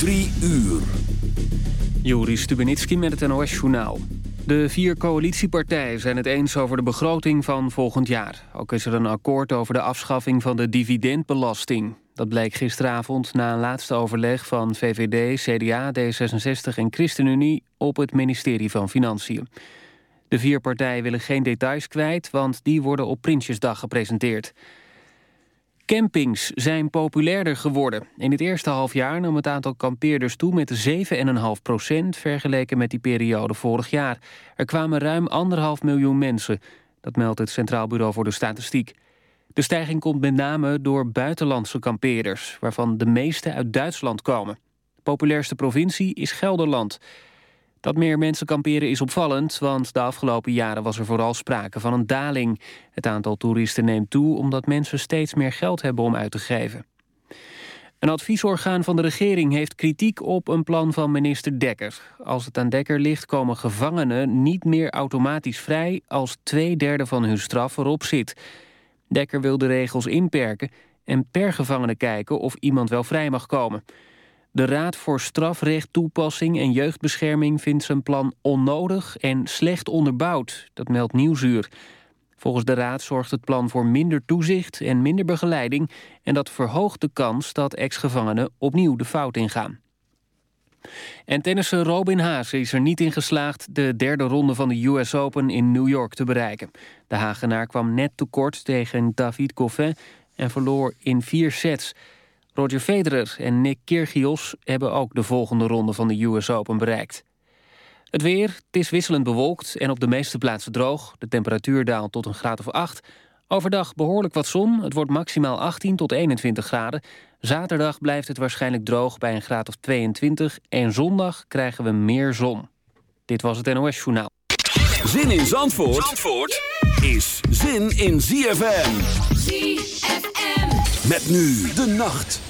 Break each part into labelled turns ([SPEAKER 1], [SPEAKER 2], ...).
[SPEAKER 1] Drie uur.
[SPEAKER 2] Juri Stubenitski met het NOS-journaal. De vier coalitiepartijen zijn het eens over de begroting van volgend jaar. Ook is er een akkoord over de afschaffing van de dividendbelasting. Dat bleek gisteravond na een laatste overleg van VVD, CDA, D66 en ChristenUnie... op het ministerie van Financiën. De vier partijen willen geen details kwijt, want die worden op Prinsjesdag gepresenteerd. Campings zijn populairder geworden. In het eerste halfjaar nam het aantal kampeerders toe met 7,5 procent... vergeleken met die periode vorig jaar. Er kwamen ruim anderhalf miljoen mensen. Dat meldt het Centraal Bureau voor de Statistiek. De stijging komt met name door buitenlandse kampeerders... waarvan de meeste uit Duitsland komen. De populairste provincie is Gelderland... Dat meer mensen kamperen is opvallend, want de afgelopen jaren was er vooral sprake van een daling. Het aantal toeristen neemt toe omdat mensen steeds meer geld hebben om uit te geven. Een adviesorgaan van de regering heeft kritiek op een plan van minister Dekker. Als het aan Dekker ligt komen gevangenen niet meer automatisch vrij... als twee derde van hun straf erop zit. Dekker wil de regels inperken en per gevangene kijken of iemand wel vrij mag komen... De Raad voor Strafrecht, Toepassing en Jeugdbescherming vindt zijn plan onnodig en slecht onderbouwd. Dat meldt Nieuwsuur. Volgens de Raad zorgt het plan voor minder toezicht en minder begeleiding... en dat verhoogt de kans dat ex-gevangenen opnieuw de fout ingaan. En tennisser Robin Haase is er niet in geslaagd... de derde ronde van de US Open in New York te bereiken. De Hagenaar kwam net tekort tegen David Goffin... en verloor in vier sets... Roger Federer en Nick Kyrgios hebben ook de volgende ronde van de US Open bereikt. Het weer, het is wisselend bewolkt en op de meeste plaatsen droog. De temperatuur daalt tot een graad of 8. Overdag behoorlijk wat zon, het wordt maximaal 18 tot 21 graden. Zaterdag blijft het waarschijnlijk droog bij een graad of 22... en zondag krijgen we meer zon. Dit was het NOS Journaal.
[SPEAKER 1] Zin in Zandvoort, Zandvoort is zin in ZFM.
[SPEAKER 3] ZFM.
[SPEAKER 1] Met nu de nacht.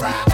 [SPEAKER 4] Your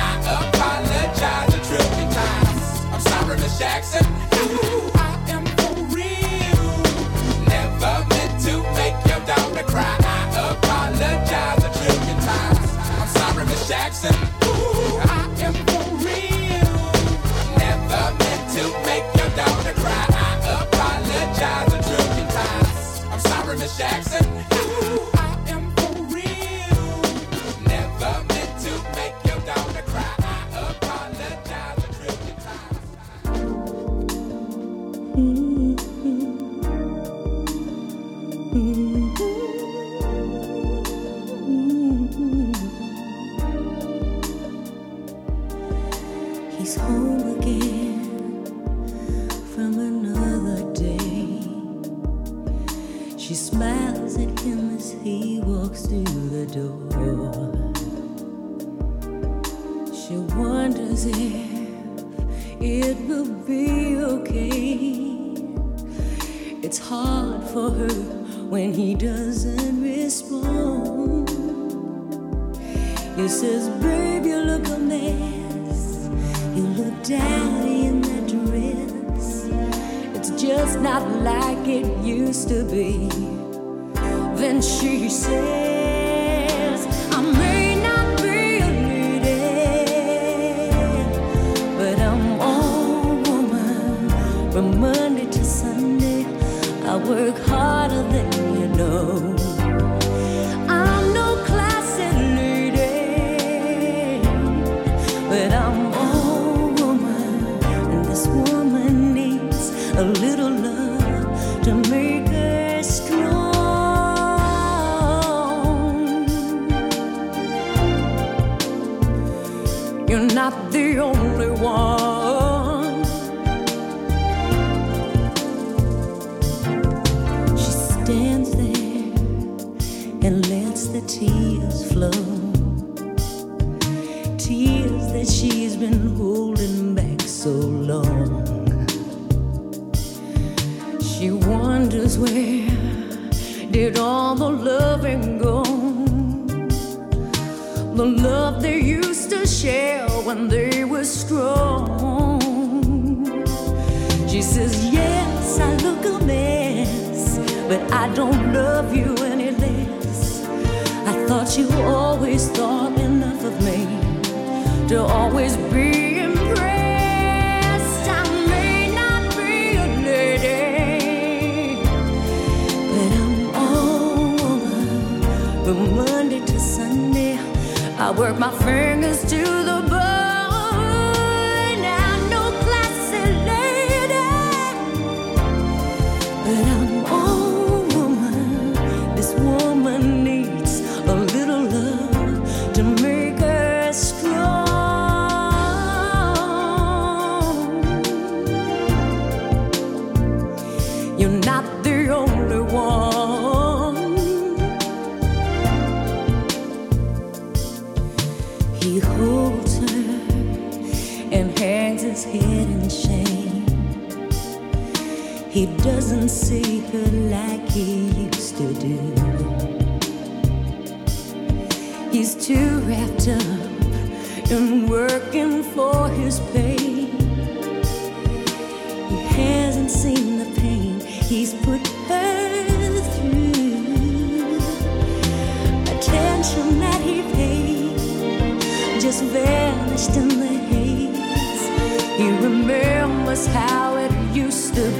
[SPEAKER 1] Jackson. I am real. Never meant to make your daughter cry. I apologize a times. I'm sorry, Miss Jackson.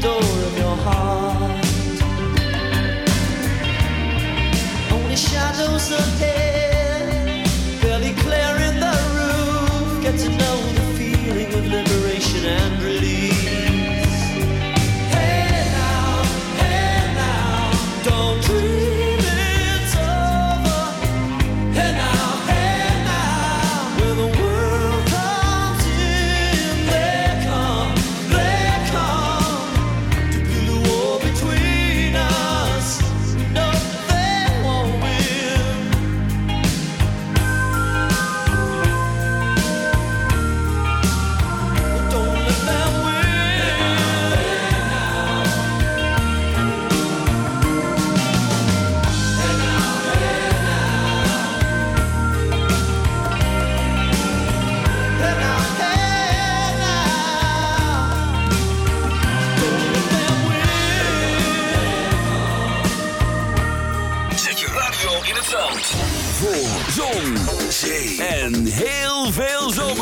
[SPEAKER 5] door of your heart. Only shadows of
[SPEAKER 1] hate.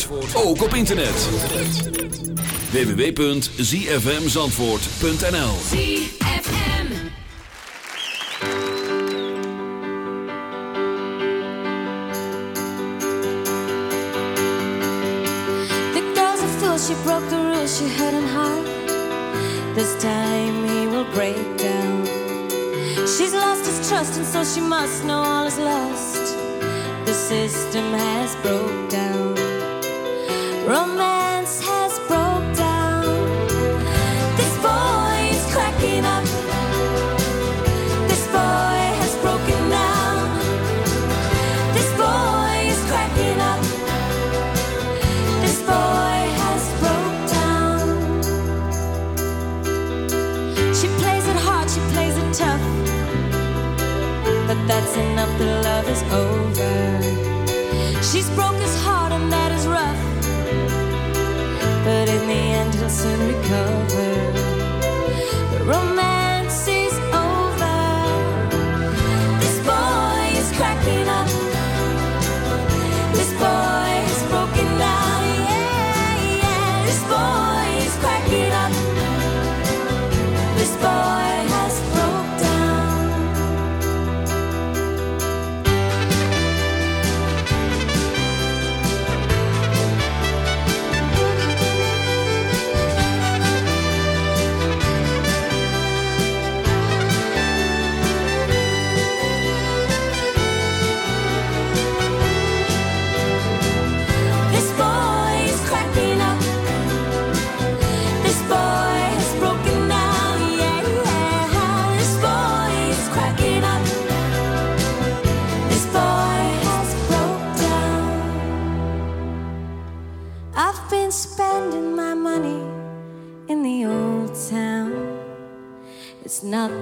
[SPEAKER 3] Zandvoort, ook op internet. www.zfmzandvoort.nl
[SPEAKER 6] ZFM
[SPEAKER 1] The girl's are fools. she broke the rules, she had him hard. This time he will break down. She's lost his trust and so she must know all is lost. The system has broken. over. She's broke his heart, and that is rough. But in the end, he'll soon recover.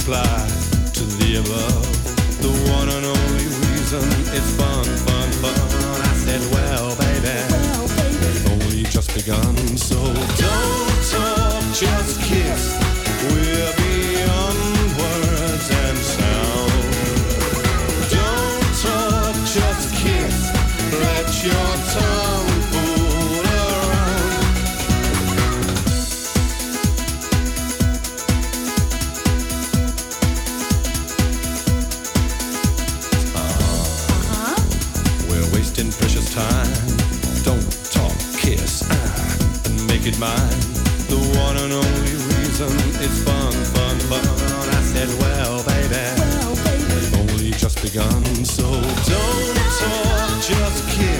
[SPEAKER 7] reply to the above. The one and only reason is fun, fun, fun. I said, well, baby,
[SPEAKER 8] well, baby. they've only just begun. So don't talk, just kiss. We're beyond. mine. The one and only reason is fun, fun, fun. I said, well, baby, well, baby. only just begun, so don't talk, just kiss.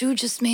[SPEAKER 9] You just
[SPEAKER 10] made